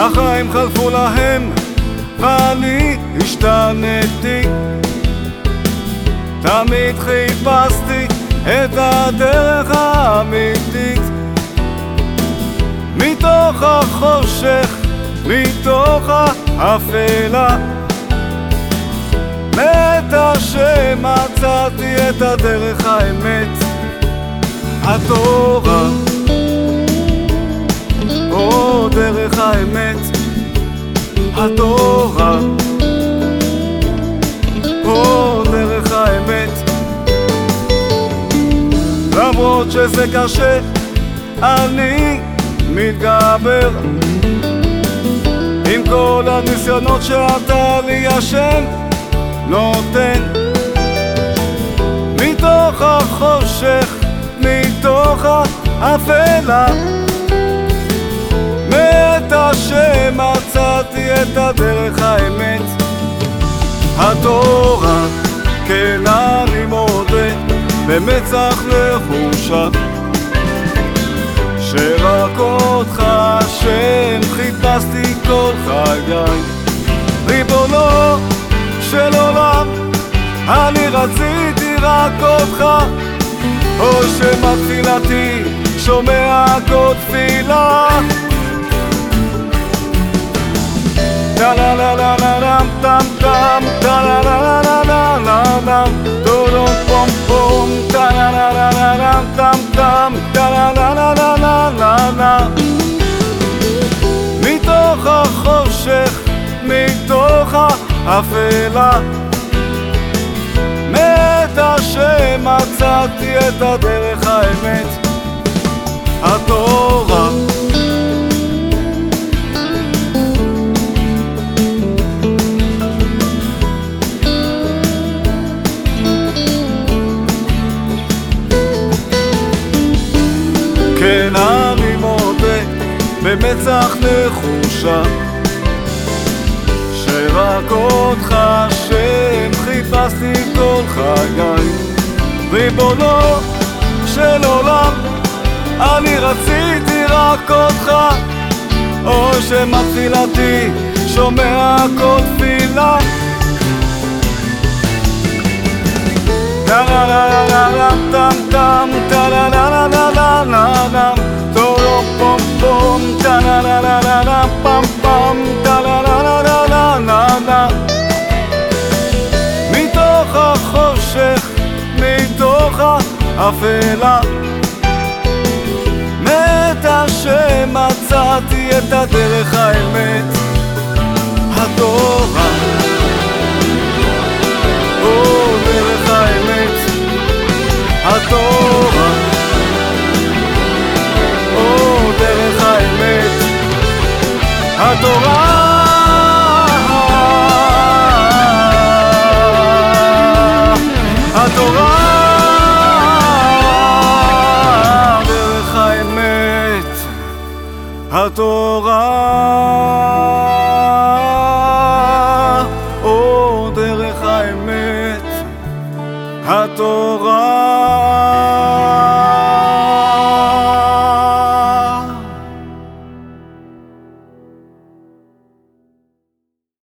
החיים חלפו להם ואני השתנתי. תמיד חיפשתי את הדרך האמיתית. מתוך החושך, מתוך האפלה. מת שמצאתי את הדרך האמת. התורה דרך האמת התורה. או דרך האמת. למרות שזה קשה אני מתגבר. עם כל הניסיונות שאתה לי השם נותן. מתוך החושך, מתוך האפלה מצאתי את הדרך האמת. התורה, כן אני מודה במצח לחושה שרק אותך השם חיפשתי כל חיי. ריבונו של עולם אני רציתי רק אותך. או שמא תפילתי שומע כל תפילה מתוך החושך, מתוך האפלה. מת השם מצאתי את הדרך האמת במצח נחושה שרק אותך השם חיפשתי כל חיי. ריבונו של עולם אני רציתי רק אותך. או שמא שומע כל תפילה. לה לה לה לה האפלה מת השם מצאתי את הדרך האמת התורה, או דרך האמת, התורה.